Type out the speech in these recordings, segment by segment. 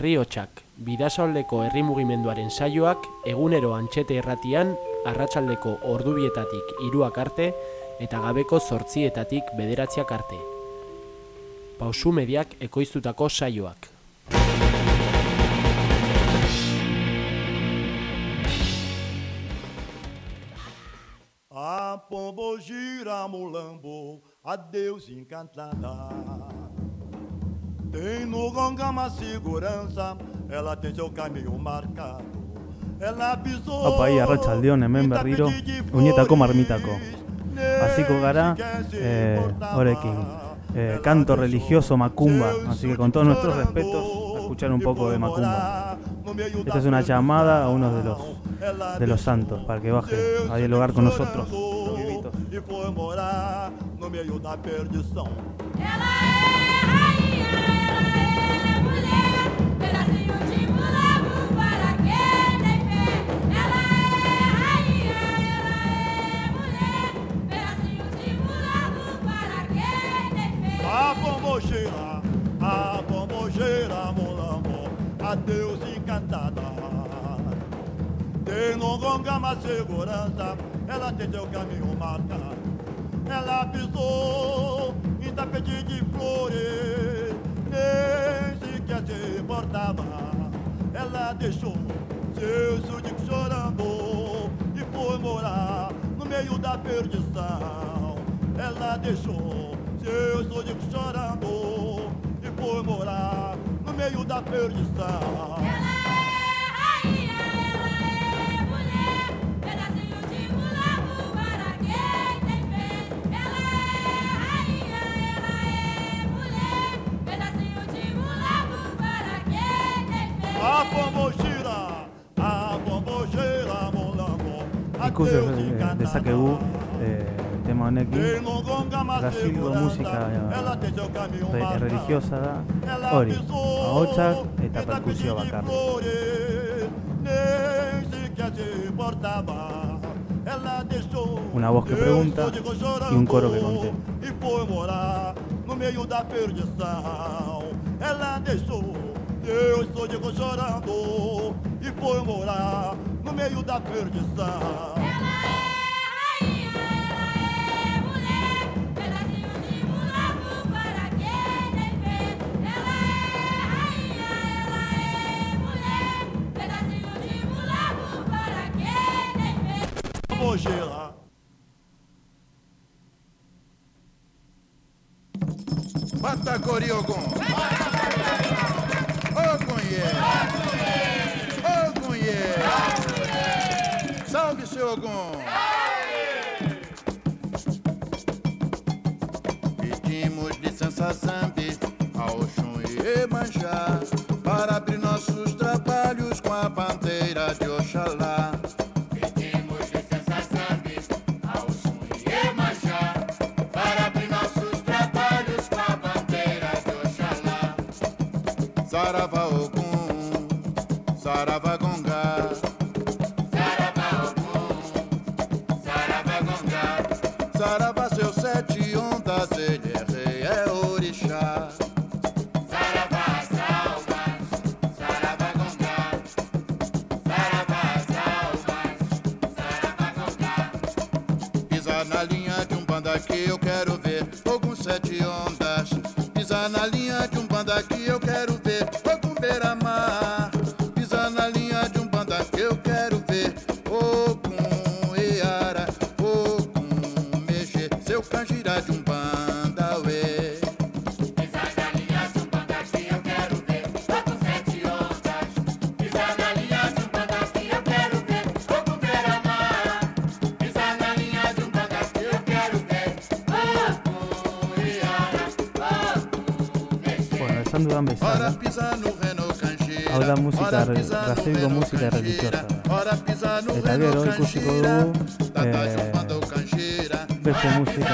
herri hotxak, bidasoaldeko herri mugimenduaren saioak egunero antxete erratian, arratsaldeko ordubietatik iruak arte eta gabeko zortzietatik bederatziak arte. Pausu mediak ekoiztutako saioak. A pombo gira mulambo, adeus encantada. Tem no gonga uma segurança, ela tem seu caminho marcado. Ela pisou. Opa, ahí, arratsaldeon hemen berriro, uñetako marmitako. Hasiko gara, eh, horekin, eh, canto religioso macumba, así que con todos nuestros respetos, a escuchar un poco de macumba. Esta es una llamada a uno de los de los santos para que baje a dialogar con nosotros. los vivitos. Segurança, ela tem seu caminho marcado. Ela pisou em tapete de flores, nem sequer se importava. Ela deixou seu súdico chorando e foi morar no meio da perdição. Ela deixou seu súdico chorando e foi morar no meio da perdição. Ela da Ela hori, pisou ahotsak em eta tapete perkusio de bakarrik. flores, nem sequer se importava. Ela deixou Una voz que pregunta y un coro que da chorando e foi morar no meio da perdição. Saravagongá. Saravá Ogum, Saravagongá. Sarava seu sete ondas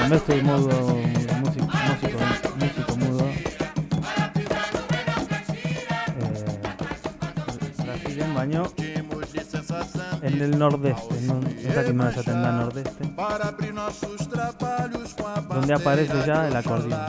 musika, beste modo musik, musiko, musiko mudo. Eh, baino, Pedimos licença Zambi en el nordeste, no, ez dakit nola esaten da nordeste, donde aparece ya el acordeón.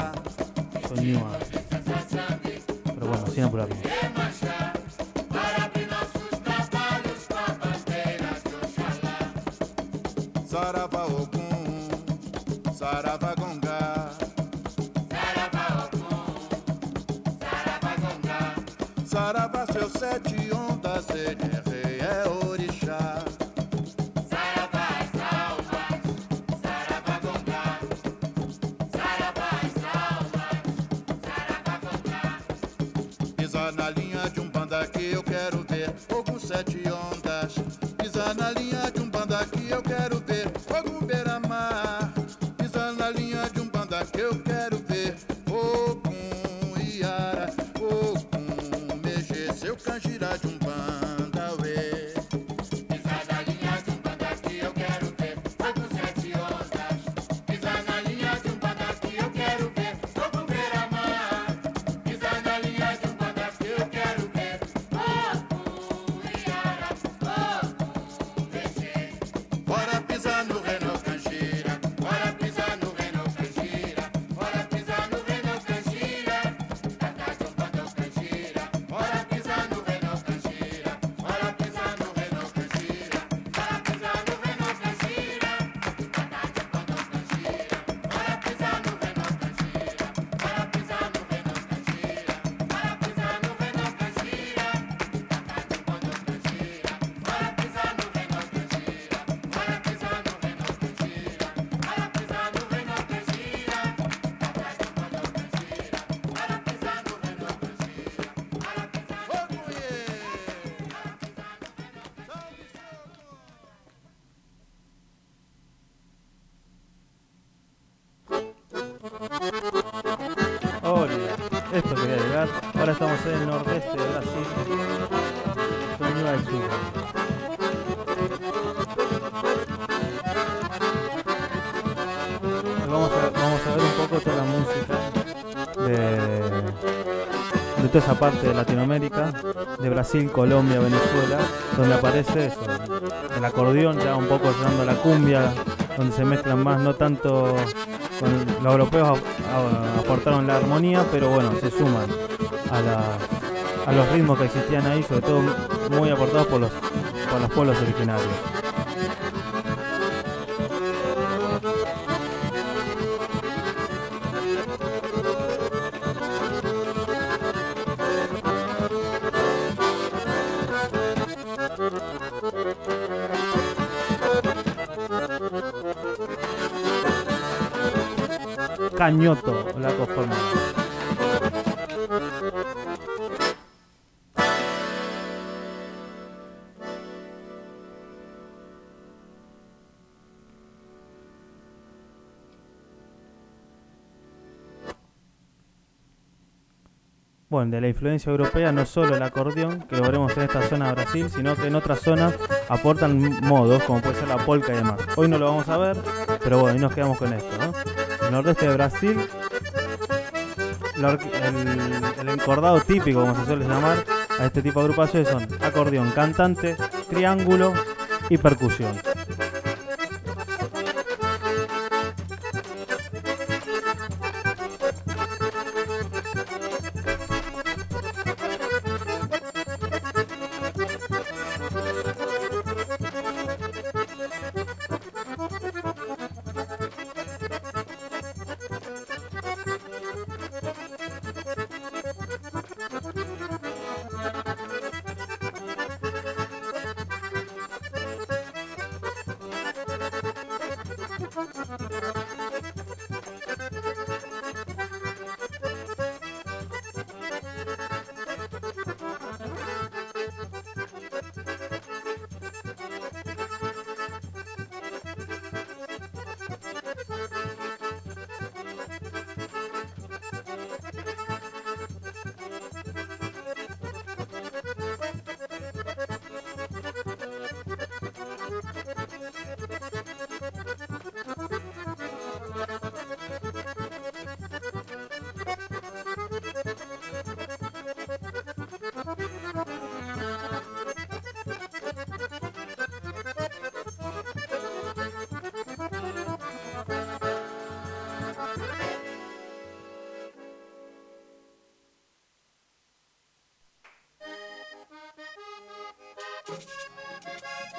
na linha de um Ahora estamos en el nordeste de Brasil. Sueño del sur. Vamos a, ver un poco toda la música de, de toda esa parte de Latinoamérica, de Brasil, Colombia, Venezuela, donde aparece eso, el acordeón ya un poco llegando a la cumbia, donde se mezclan más, no tanto con los europeos aportaron la armonía, pero bueno, se suman a, la- a los ritmos que existían ahí, sobre todo muy aportados por los, por los pueblos originarios. Cañoto, la conforma. De la influencia europea no solo el acordeón, que lo veremos en esta zona de Brasil, sino que en otras zonas aportan modos, como puede ser la polka y demás. Hoy no lo vamos a ver, pero bueno, ahí nos quedamos con esto, ¿no? El nordeste de Brasil, el, el encordado típico, como se suele llamar, a este tipo de agrupaciones son acordeón, cantante, triángulo y percusión.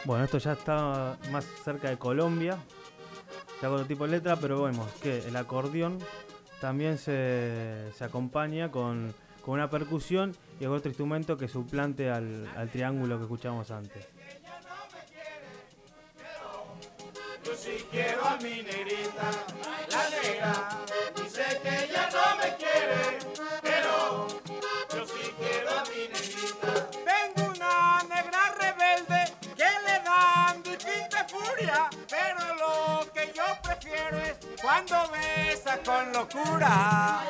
Bueno, esto ya está más cerca de Colombia, ya con otro tipo de letra, pero vemos que el acordeón también se, acompaña con, con una percusión y otro instrumento que suplante al, al triángulo que escuchamos antes. Cuando besa con locura.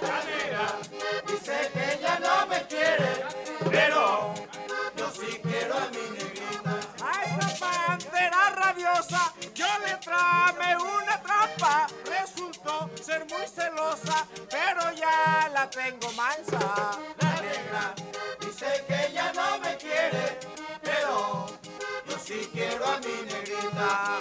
Dice que ella no me quiere, pero yo sí quiero a mi negrita. A esa pantera rabiosa yo le tramé una trampa. Resultó ser muy celosa, pero ya la tengo mansa. La negra dice que ella no me quiere, pero yo sí quiero a mi negrita.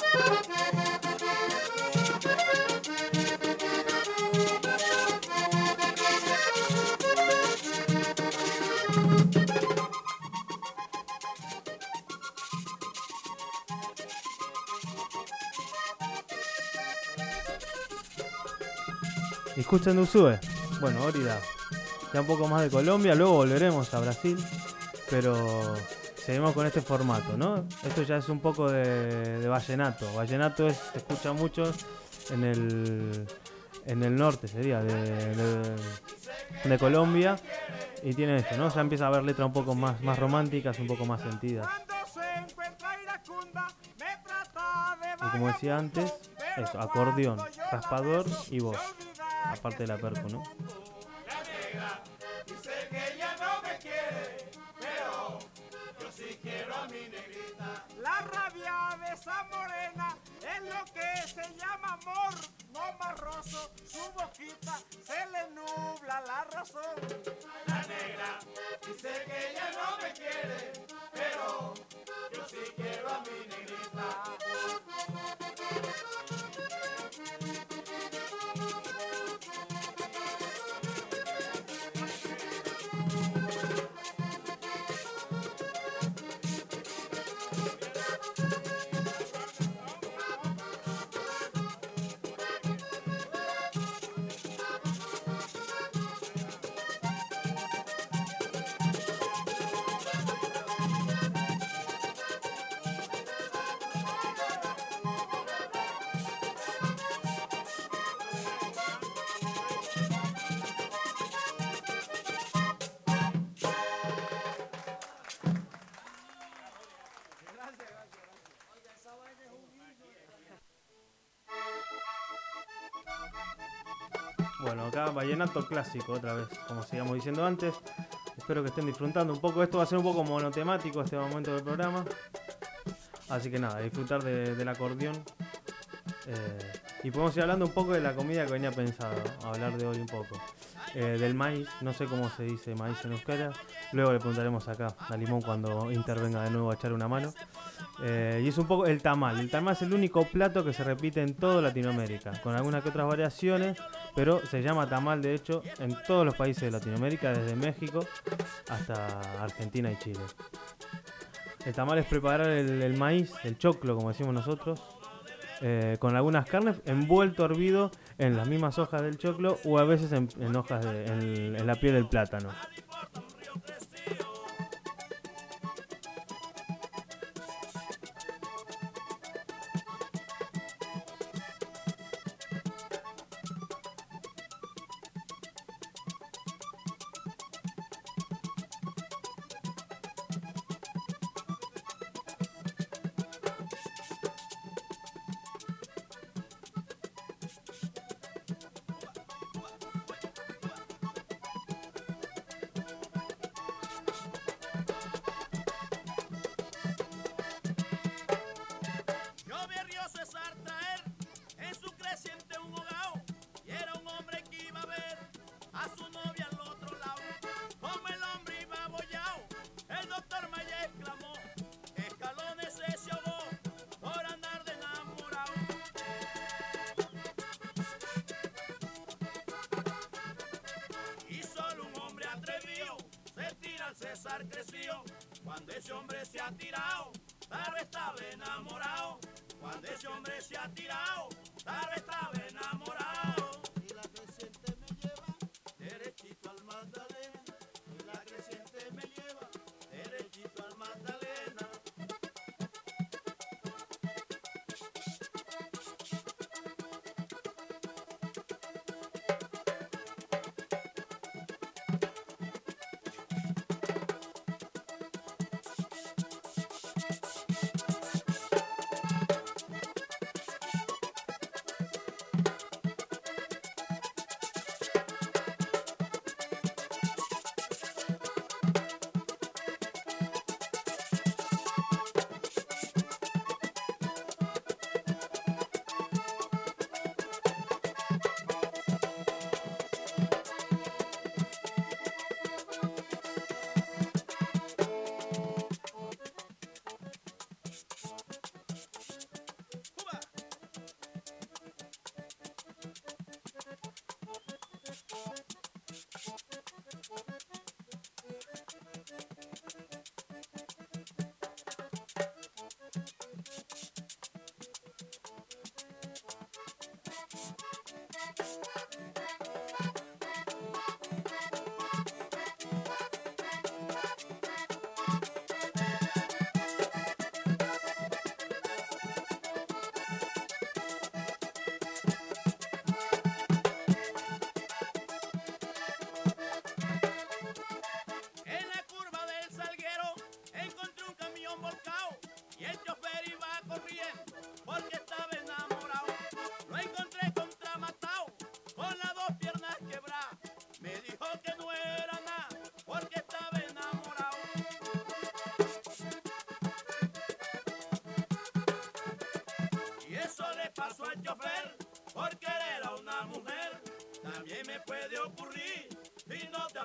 ¿Y escuchan Usue? Bueno, ahorita ya un poco más de Colombia, luego volveremos a Brasil, pero seguimos con este formato, ¿no? Esto ya es un poco de, vallenato. Vallenato es, se escucha mucho en el, en el norte, sería, de, de- Colombia, y tiene esto, ¿no? Ya empieza a haber letras un poco más, más románticas, un poco más sentidas. Y como decía antes, eso, acordeón, raspador y voz, aparte de la percu, ¿no? La rabia de esa morena es lo que se llama amor, no marroso. Su boquita se le nubla la razón. La negra dice que ella no me quiere, pero yo sí quiero a mi negrita. Bueno, acá vallenato clásico otra vez, como seguíamos diciendo antes. Espero que estén disfrutando un poco. Esto va a ser un poco monotemático este momento del programa. Así que nada, disfrutar de- del acordeón. Eh, y podemos ir hablando un poco de la comida que venía pensado hablar de hoy un poco. Eh, del maíz, no sé cómo se dice maíz en euskera. Luego le preguntaremos acá a Limón cuando intervenga de nuevo a echar una mano. Eh, y es un poco el tamal. El tamal es el único plato que se repite en toda Latinoamérica, con algunas que otras variaciones, pero se llama tamal de hecho en todos los países de Latinoamérica, desde México hasta Argentina y Chile. El tamal es preparar el, maíz, el choclo como decimos nosotros, eh, con algunas carnes envuelto hervido en las mismas hojas del choclo o a veces en, en hojas de, en la piel del plátano. Hombre se ha tirado, vez estaba enamorado. Cuando ese hombre se ha tirado,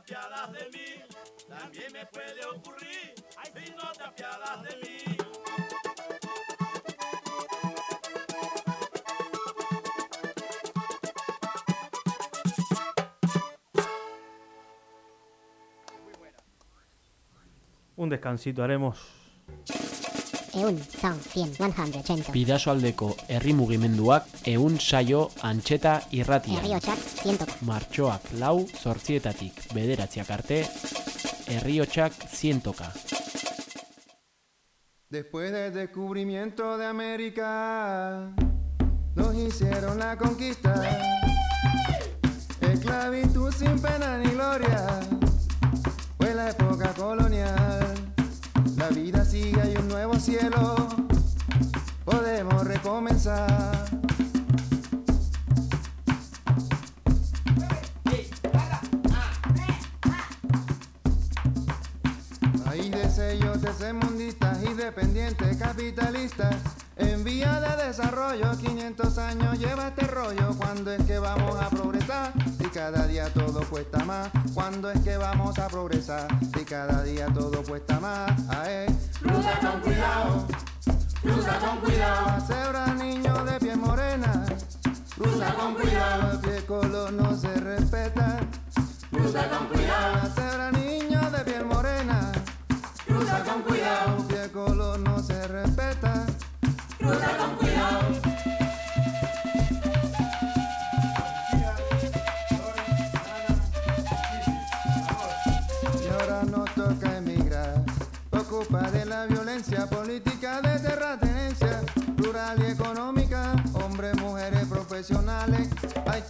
apiadas de mí. También me puede ocurrir si no te apiadas de mí. Un descansito haremos. Eun, sound, 100, 100, Bidasoaldeko herri mugimenduak ehun saio antxeta irratian. Herriotsak, 100. Martxoak lau zortzietatik bederatziak arte, herriotsak zientoka. Después del descubrimiento de América, nos hicieron la conquista. Esclavitud sin pena ni gloria, fue la época colonial. La vida sigue, hay un nuevo cielo, podemos recomenzar. País de sellos tercermundistas y dependientes capitalistas en vía de desarrollo 500 años lleva este rollo. Cuando es que vamos a progresar si cada día todo cuesta más. Cuando es que vamos a progresar si cada día todo cuesta más. Ae. cruza con cuidado. Cruza con cuidado. La cebra niño de piel morena. Cruza con cuidado. el pie color no se respeta. Cruza con cuidado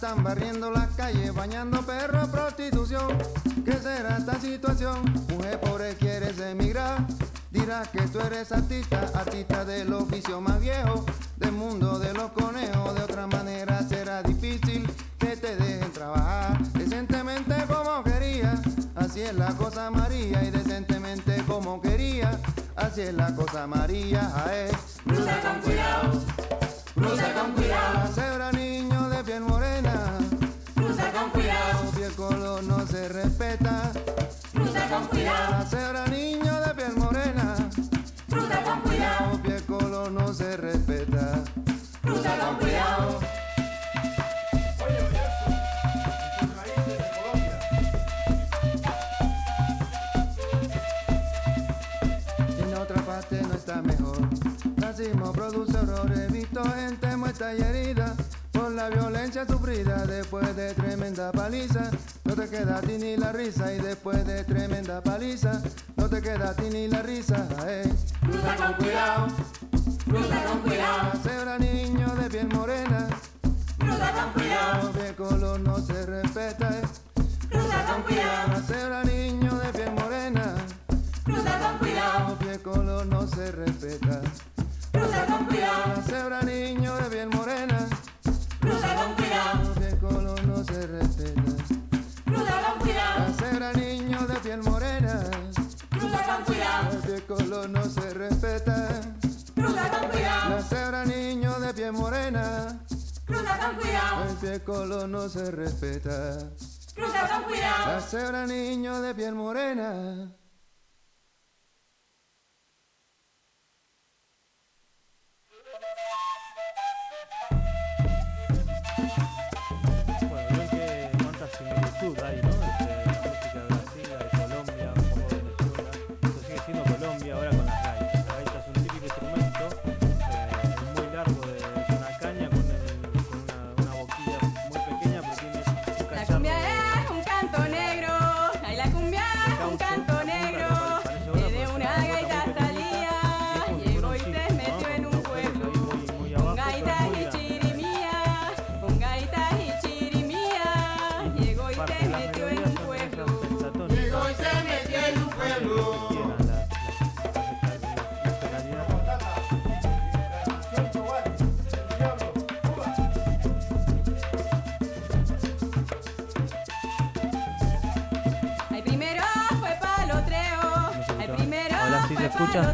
están barriendo las calles, bañando perros, prostitución. ¿Qué será esta situación? Mujer pobre, quieres emigrar. Dirás que tú eres artista, artista del oficio más viejo, del mundo de los conejos. De otra manera será difícil que te dejen trabajar decentemente como quería. Así es la cosa María y decentemente como quería. Así es la cosa María. Cruza con cuidado, cruza con cuidado. No se respeta. Cruza con cuidado. En otra parte no está mejor. racismo produce horrores, visto gente muerta y herida por la violencia sufrida después de tremenda paliza. No te queda a ti ni la risa y después de tremenda paliza, no te queda a ti ni la risa. eh. Cruza con cuidado, cruza con cuidado, cebra niño de piel morena, cruza con cuidado, de color no se respeta. cruza con cuidado, cebra niño de piel morena, cruza con cuidado, de color no se respeta. cruza con cuidado, cebra niño de piel morena, cruza con cuidado, de color no se respeta. cruza con cuidado, cebra niño de piel morena, cruza con cuidado, de color no se respeta. Niño de piel morena, cruza con cuidado, el pie color no se respeta. cruza con cuidado. La cebra niño de piel morena.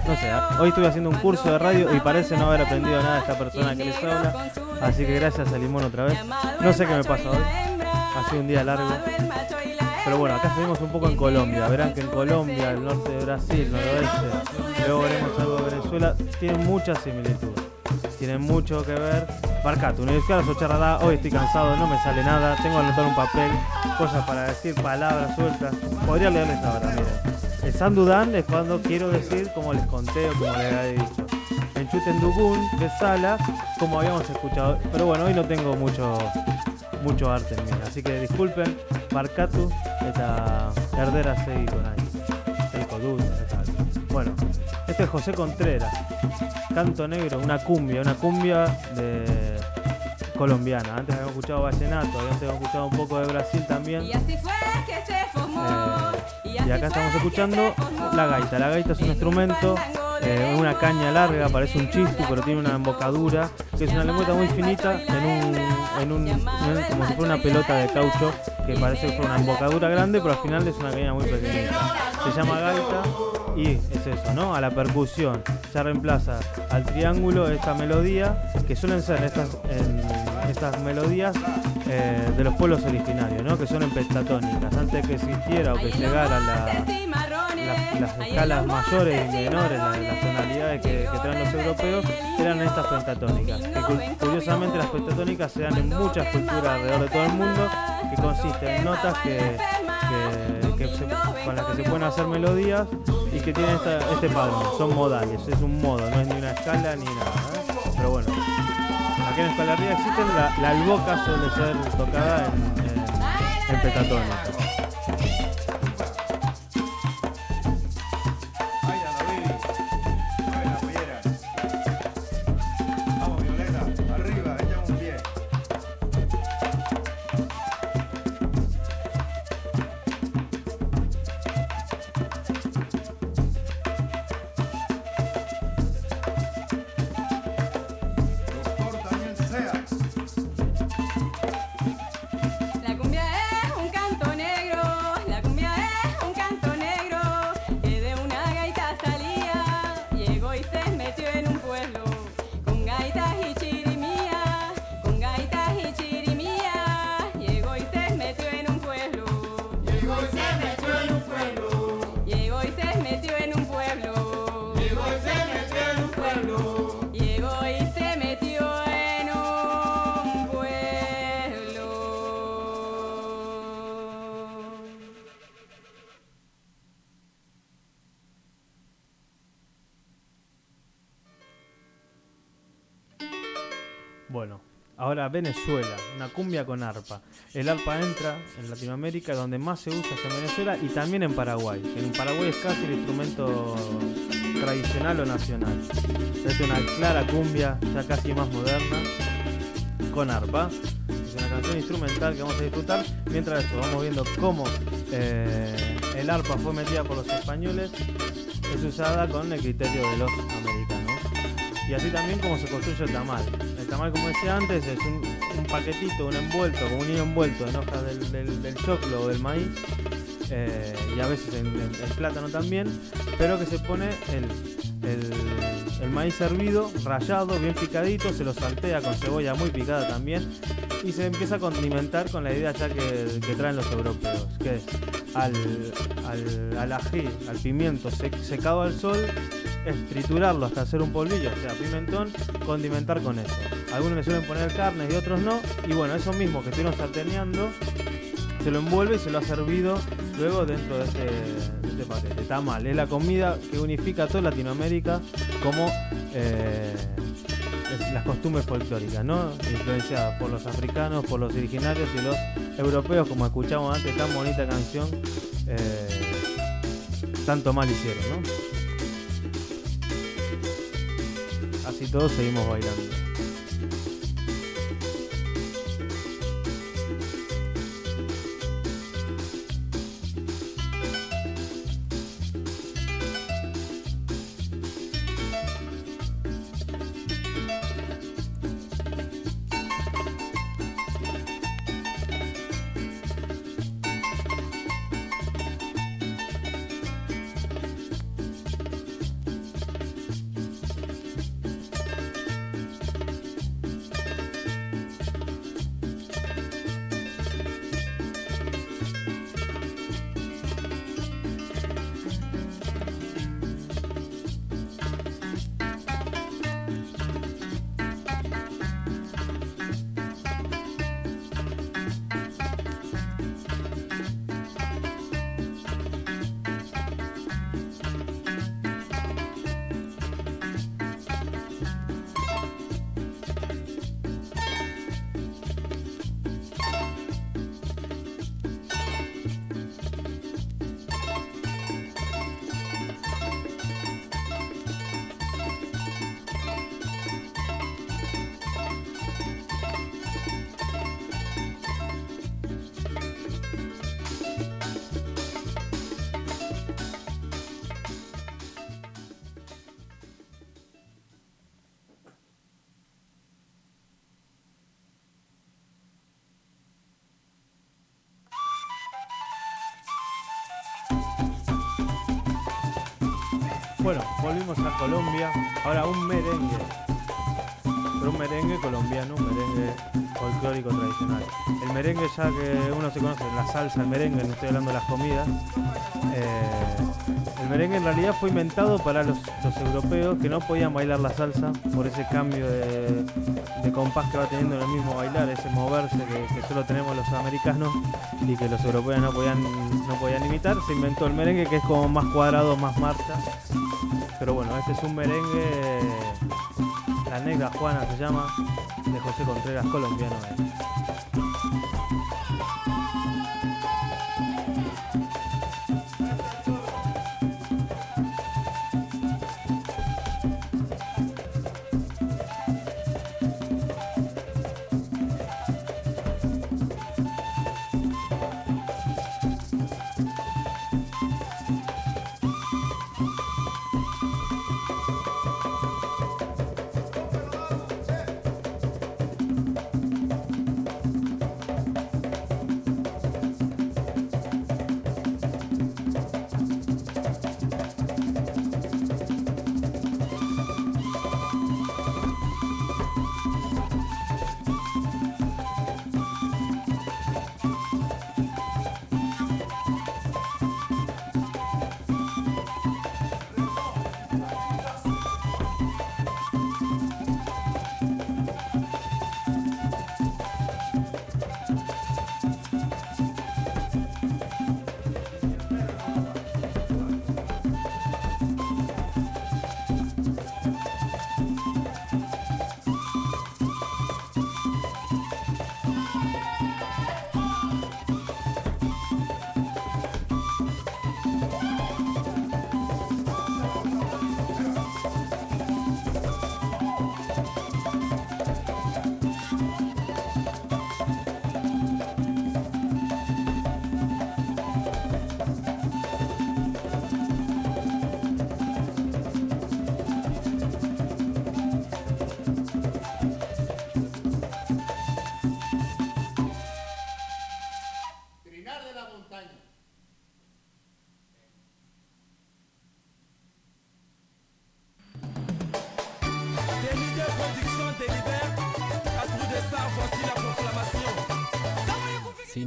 No sé, hoy estuve haciendo un curso de radio y parece no haber aprendido nada de esta persona que les habla, así que gracias a Limón otra vez. No sé qué me pasa hoy, ha sido un día largo. Pero bueno, acá seguimos un poco en Colombia. Verán que en Colombia, el norte de Brasil, noroeste, luego veremos algo de Venezuela, tienen muchas similitudes. Tienen mucho que ver. Barcato, Universidad de Charradá, hoy estoy cansado, no me sale nada, tengo que anotar un papel, cosas para decir, palabras sueltas. Podría leerles ahora, miren. El Sandudán es cuando quiero decir como les conté o como les había dicho. En Chutendugún, que es sala, como habíamos escuchado. Pero bueno, hoy no tengo mucho mucho arte en mí, así que disculpen, Barkatu eta erdera segi con ahí. Seiko dut, eta tal. Bueno, este es José Contreras, Canto Negro, una cumbia, una cumbia de colombiana. Antes habíamos escuchado vallenato, antes habíamos escuchado un poco de Brasil también. Y así fue que se. Eh, y acá estamos escuchando la gaita. La gaita es un instrumento, eh, una caña larga, parece un chistu, pero tiene una embocadura, que es una lengüeta muy finita en un, en un, como si fuera una pelota de caucho, que parece que una embocadura grande, pero al final es una caña muy pequeñita. Se llama gaita y es eso, ¿no? A la percusión. Ya reemplaza al triángulo esta melodía, que suelen ser estas, en- estas melodías eh, de los pueblos originarios, ¿no? Que son en pentatónicas. Antes que existiera o que llegara la, las, las escalas mayores y menores, las, las tonalidades que, que traen los europeos, eran estas pentatónicas. Que curiosamente las pentatónicas se dan en muchas culturas alrededor de todo el mundo, que consisten en notas que, que- que se- con las que se pueden hacer melodías y que tienen esta- este patrón, son modales, es un modo, no es ni una escala ni nada. ¿eh? Pero bueno, aquí en Escala Arriba existen, la, la alboca suele ser tocada en, en, en. Venezuela, una cumbia con arpa. El arpa entra en Latinoamérica, donde más se usa es en Venezuela y también en Paraguay. En Paraguay es casi el instrumento tradicional o nacional. Es una clara cumbia, ya casi más moderna, con arpa. Es una canción instrumental que vamos a disfrutar. Mientras eso, vamos viendo cómo eh, el arpa fue metida por los españoles, es usada con el criterio de los. Y así también como se construye el tamal. El tamal, como decía antes, es un, paquetito, un envuelto, como un hilo envuelto en hojas del, choclo o del maíz, eh, y a veces en, plátano también, pero que se pone el, el- maíz hervido, rallado, bien picadito, se lo saltea con cebolla muy picada también, y se empieza a condimentar con la idea ya que, traen los europeos, que es al, al, al ají, al pimiento sec- secado al sol, es triturarlo hasta hacer un polvillo, o sea, pimentón, condimentar con eso. Algunos le suelen poner carnes y otros no, y bueno, eso mismo que estuvieron sarteneando, se lo envuelve y se lo ha servido luego dentro de este, de este paquete. Tamal, es la comida que unifica a toda Latinoamérica como eh, las costumbres folclóricas, ¿no? Influenciadas por los africanos, por los originarios y los europeos, como escuchamos antes, tan bonita canción, eh, tanto mal hicieron, ¿no? Así todos seguimos bailando. Volvimos a Colombia. Ahora un merengue. Pero un merengue colombiano, un merengue folclórico tradicional. El merengue ya que uno se conoce, la salsa, el merengue, no estoy hablando de las comidas. eh, el merengue en realidad fue inventado para los, europeos que no podían bailar la salsa por ese cambio de, de compás que va teniendo en el mismo bailar, ese moverse que, que solo tenemos los americanos y que los europeos no podían, no podían imitar. Se inventó el merengue que es como más cuadrado, más marcha. Pero bueno, este es un merengue, La Negra Juana se llama, de José Contreras, colombiano. él.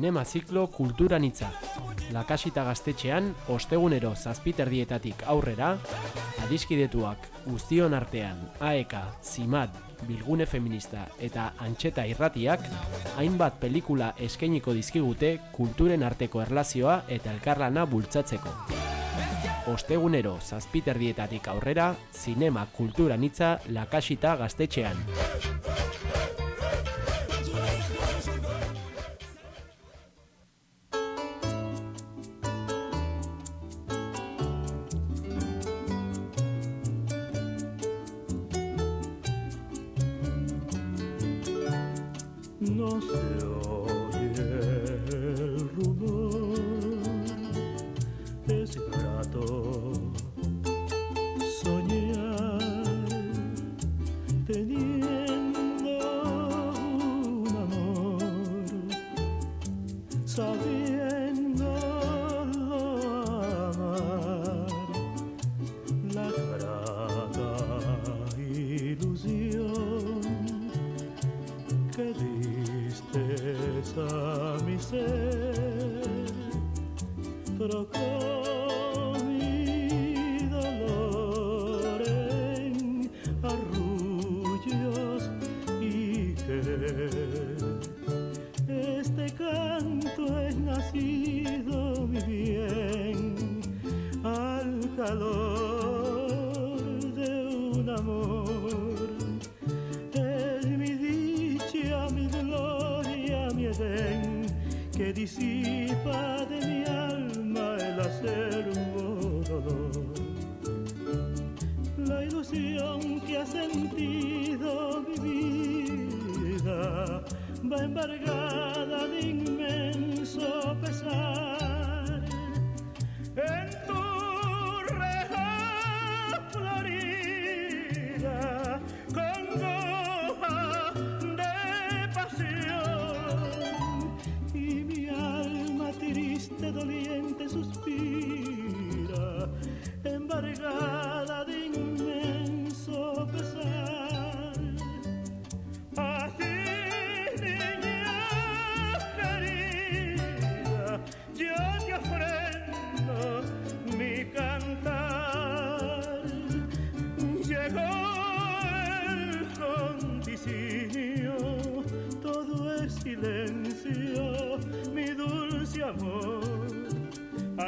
Zinema ziklo kulturanitza. Lakasita gaztetxean, ostegunero zazpiterdietatik aurrera, adiskidetuak guztion artean AEK, ZIMAT, Bilgune Feminista eta Antxeta Irratiak, hainbat pelikula eskainiko dizkigute kulturen arteko erlazioa eta elkarlana bultzatzeko. Ostegunero zazpiterdietatik aurrera, zinema kulturanitza lakasita gaztetxean.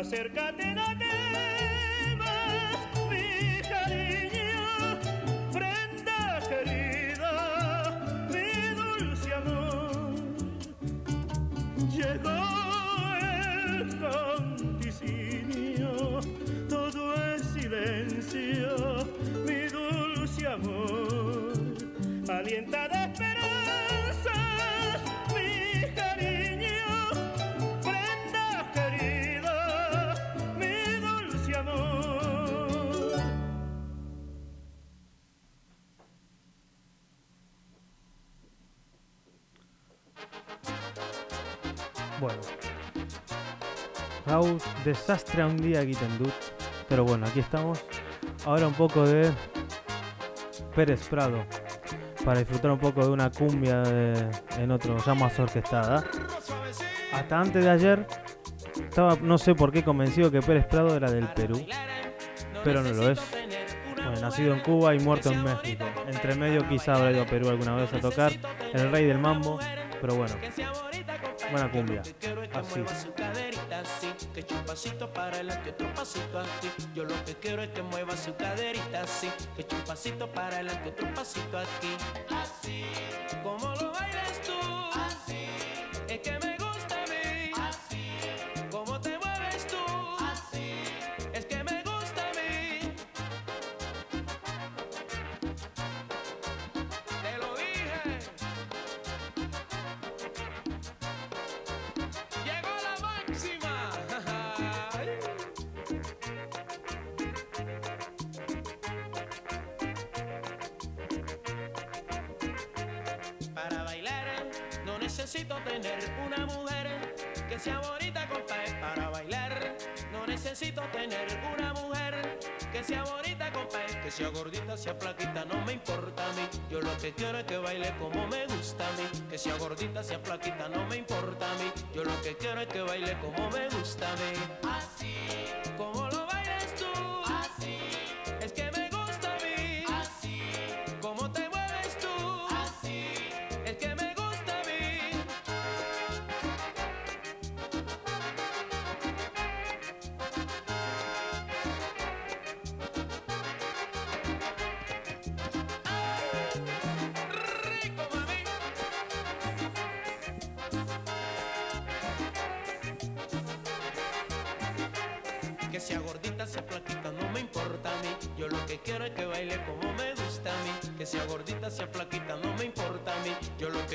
Acércate, Bueno. Hau desastre handia egiten dut. Pero bueno, aquí estamos. Ahora un poco de Pérez Prado. Para disfrutar un poco de una cumbia de- en otro, ya más orquestada. Hasta antes de ayer estaba, no sé por qué, convencido que Pérez Prado era del Perú. Pero no lo es. Bueno, nacido en Cuba y muerto en México. Entre medio quizá habrá ido a Perú alguna vez a tocar. El rey del mambo. Pero bueno. Buena cumbia. Así. su caderita así, que un pasito para adelante, otro pasito aquí. Yo lo que quiero es que mueva su caderita así, que un pasito para adelante, otro pasito aquí. Así,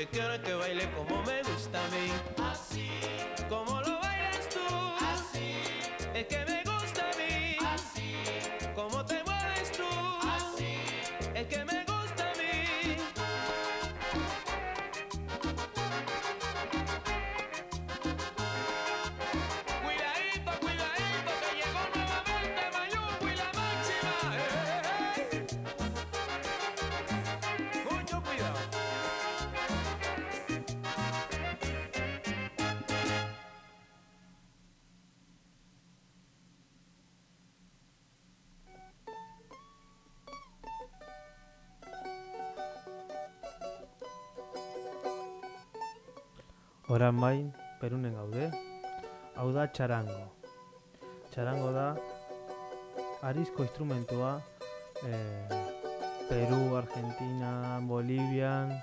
quiero que baile como me gusta a mí. Así, Oran bain, perunen gaude. Hau da txarango. Txarango da arizko instrumentua eh, Perú, Argentina, Bolivian.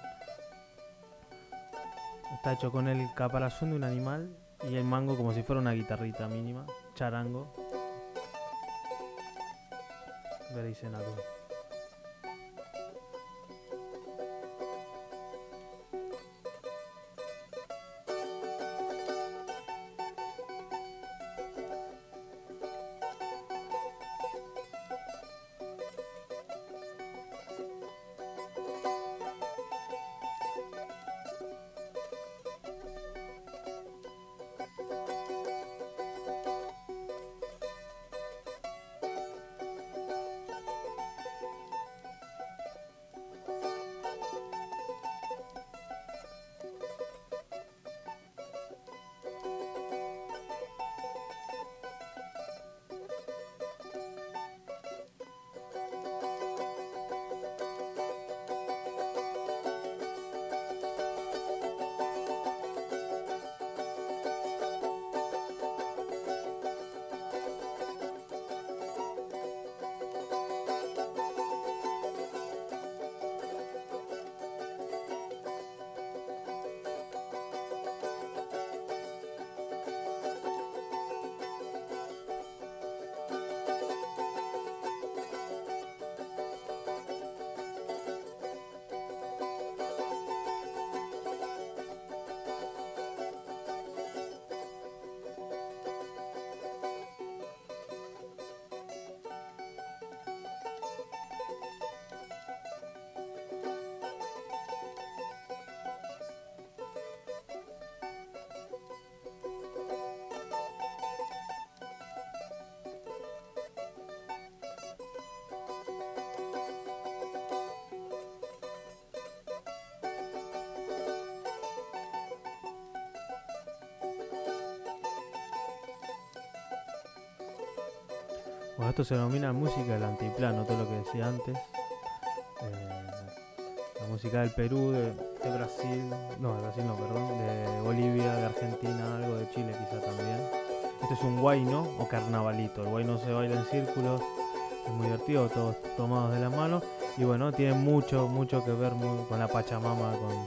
Está hecho con el caparazón de un animal y el mango como si fuera una guitarrita mínima. Charango. Veréis en algo. Bueno, esto se denomina música del antiplano, todo lo que decía antes. Eh, la música del Perú, de, Brasil, no, de Brasil no, perdón, de Bolivia, de Argentina, algo de Chile quizá también. Este es un guayno o carnavalito. El guayno se baila en círculos, es muy divertido, todos tomados de la mano. Y bueno, tiene mucho, mucho que ver con la Pachamama, con,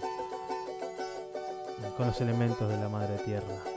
con los elementos de la madre tierra.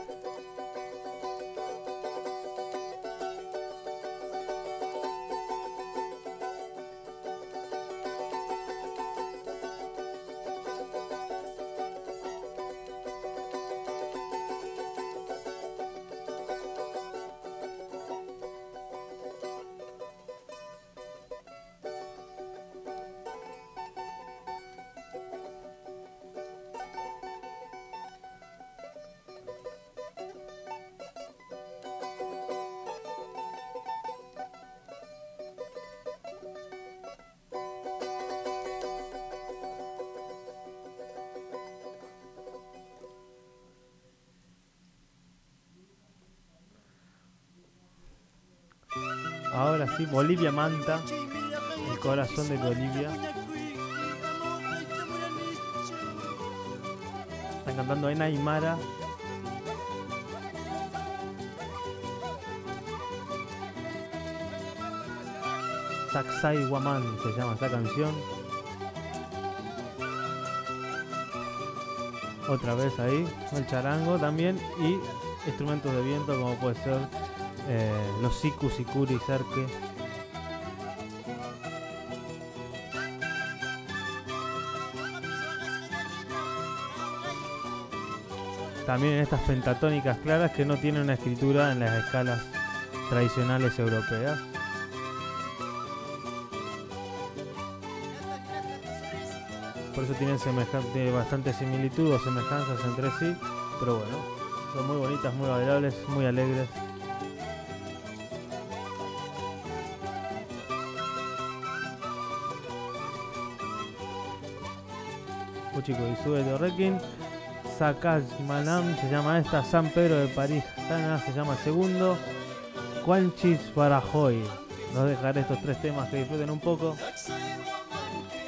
Sí, Bolivia Manta, el corazón de Bolivia. Están cantando en Aymara. Saxai Guamán se llama esta canción. Otra vez ahí, el charango también y instrumentos de viento como puede ser eh, los siku, sikuri, cerque. También en estas pentatónicas claras que no tienen una escritura en las escalas tradicionales europeas. Por eso tienen bastante similitud o semejanzas entre sí. Pero bueno, son muy bonitas, muy bailables, muy alegres. Uchico y sube de. Sakaj Manam se llama esta. San Pedro de París Tana se llama segundo. Quanchis Barajoy. Nos dejaré estos tres temas que disfruten un poco.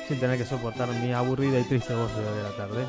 Sin tener que soportar mi aburrida y triste voz de la tarde.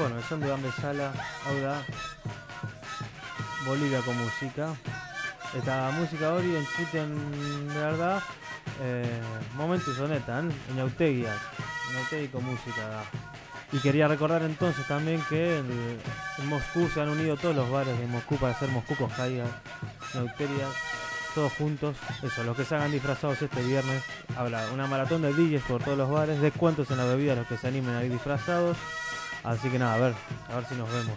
Bueno, el son de Bambe Sala, hau da Boliviako musika. Eta musika hori entzuten behar da eh, momentuz honetan, inautegiak, musika da. Y quería recordar entonces también que en, Moscú se han unido todos los bares de Moscú para hacer Moscú con Jaiga, Nauterias, todos juntos. Eso, los que se hagan disfrazados este viernes. Habrá una maratón de DJs por todos los bares, descuentos en la bebida los que se animen a ir disfrazados. Así que nada, a ver, a ver si nos vemos.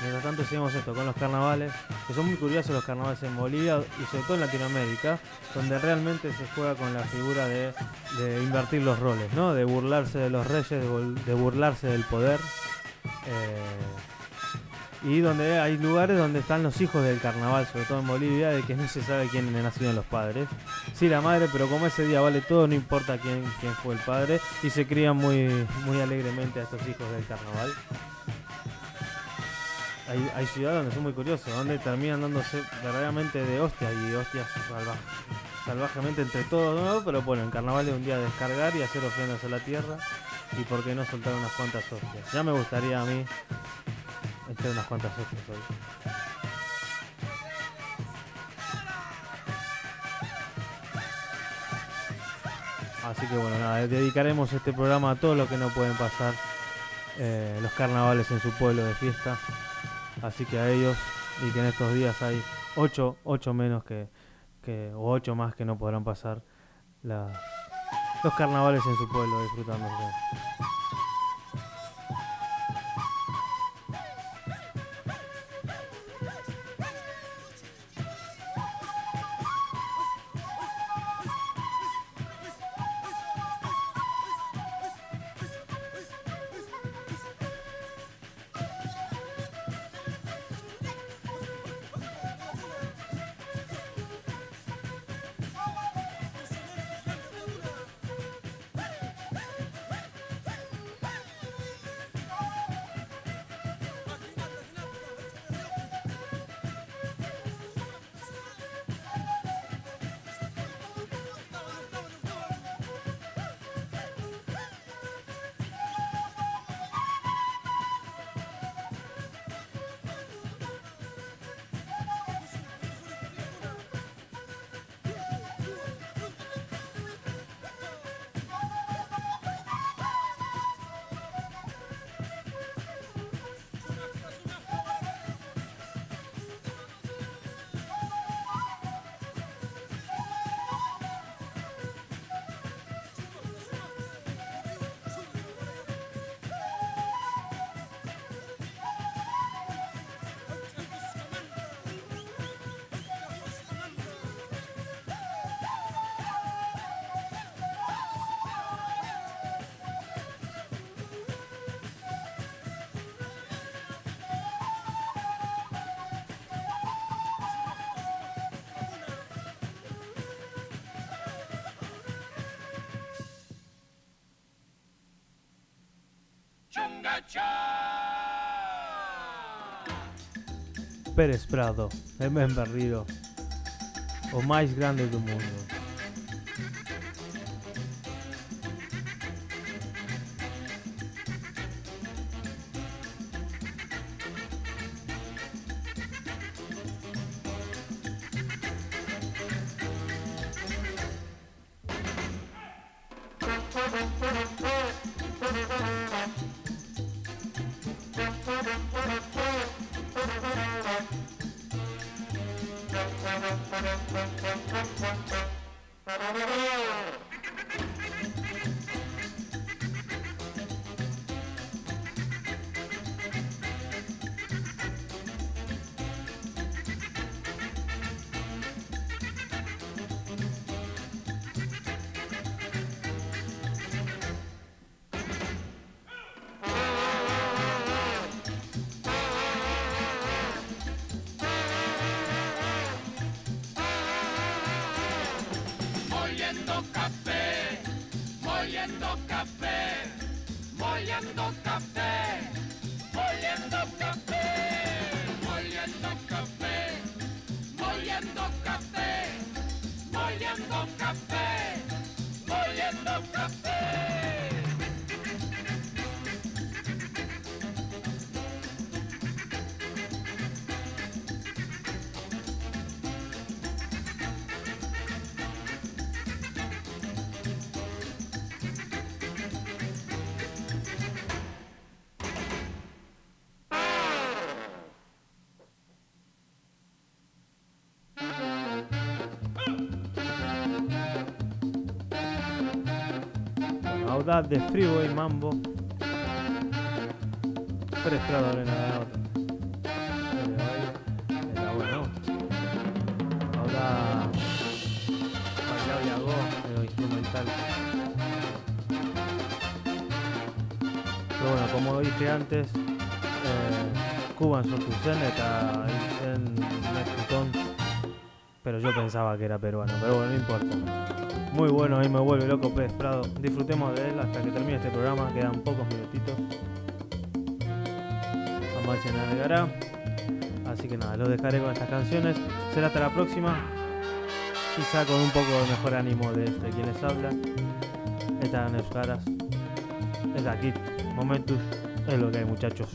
Mientras tanto seguimos esto con los carnavales, que son muy curiosos los carnavales en Bolivia y sobre todo en Latinoamérica, donde realmente se juega con la figura de, invertir los roles, ¿no? De burlarse de los reyes, de burlarse del poder. Eh, Y donde hay lugares donde están los hijos del carnaval, sobre todo en Bolivia, de que no se sabe quién le nacieron los padres. Sí, la madre, pero como ese día vale todo, no importa quién, quién fue el padre. Y se crían muy, muy alegremente a estos hijos del carnaval. Hay, hay ciudades donde son muy curiosos, donde terminan dándose verdaderamente de hostias y hostias salva- salvajemente entre todos. Pero bueno, en carnaval es un día de descargar y hacer ofrendas a la tierra. Y por qué no soltar unas cuantas hostias. Ya me gustaría a mí echar unas cuantas hostias hoy. Así que bueno, nada, dedicaremos este programa a todo lo que no pueden pasar eh, los carnavales en su pueblo de fiesta. Así que a ellos, y que en estos días hay 8, ocho menos que, o 8 más que no podrán pasar los carnavales en su pueblo disfrutándose. Pérez Prado é ben barrido O máis grande do mundo. De Freeway Mambo. Pérez Prado Arena de Nota. Era bueno. Ahora bailable algo de lo instrumental. Pero bueno, como dije antes, eh, zen eta hil zen Mexicon. Pero yo pensaba que era peruano, pero bueno, no importa. Muy bueno, ahí me vuelve loco Pérez Prado. Disfrutemos de él hasta que termine este programa, quedan pocos minutitos. A de gara. Así que nada, los dejaré con estas canciones. Será hasta la próxima. Quizá con un poco de mejor ánimo de este quien les habla. Estas Euskaras. Es aquí. Momentus. Es lo que hay muchachos.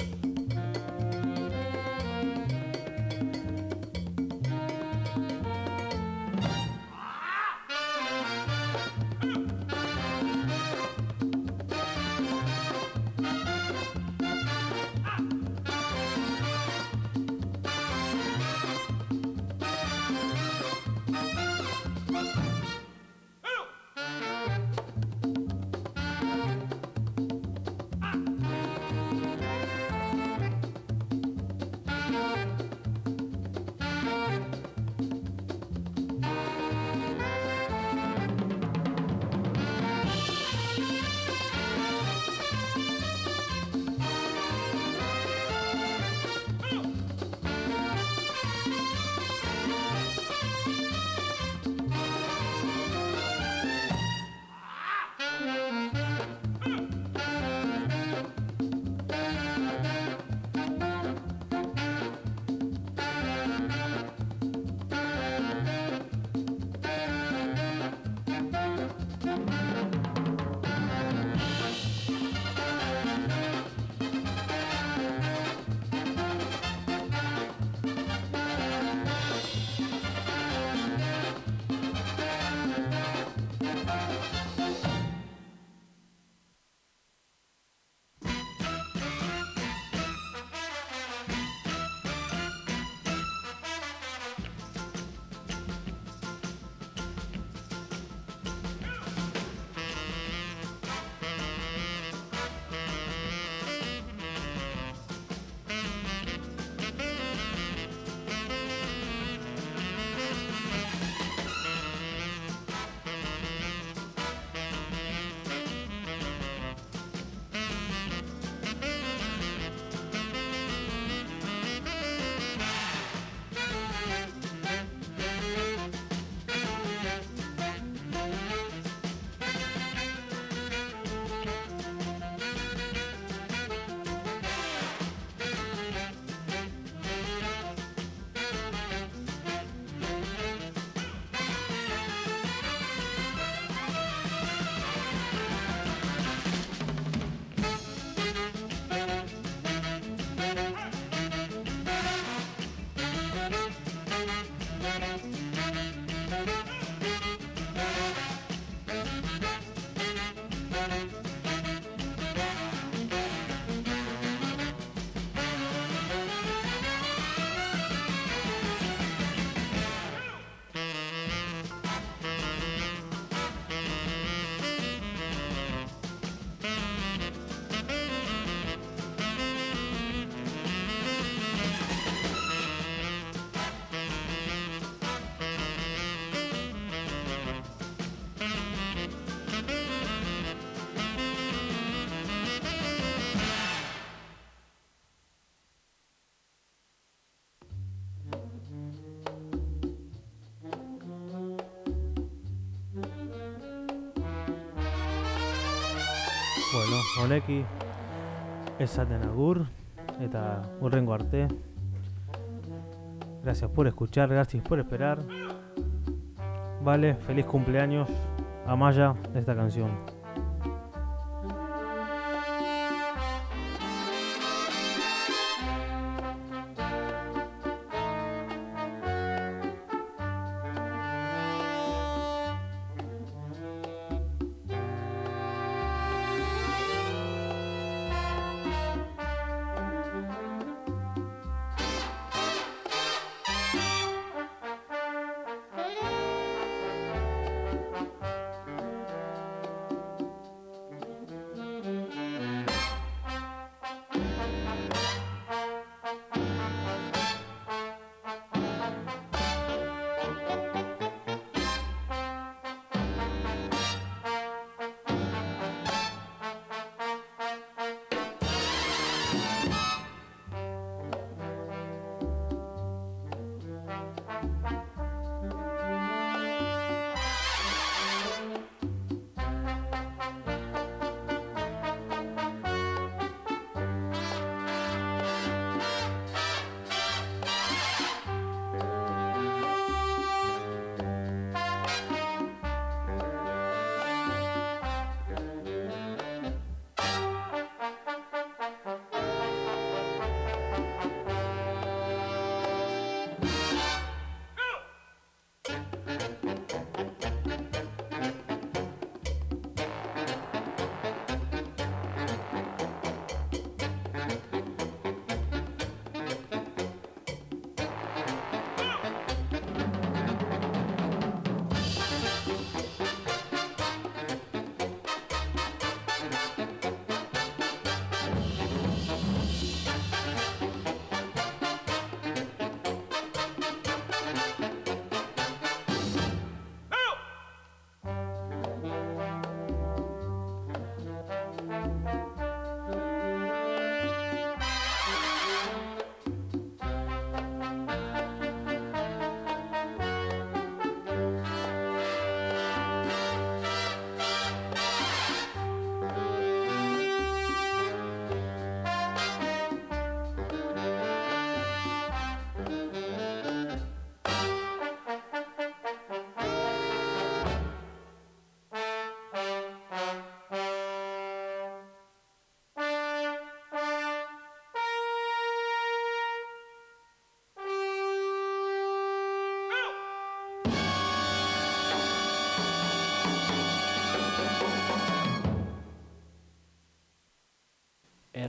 Honeki esaten agur eta hurrengo arte. Gracias por escuchar, gracias por esperar. Vale, feliz cumpleaños a Maya esta canción.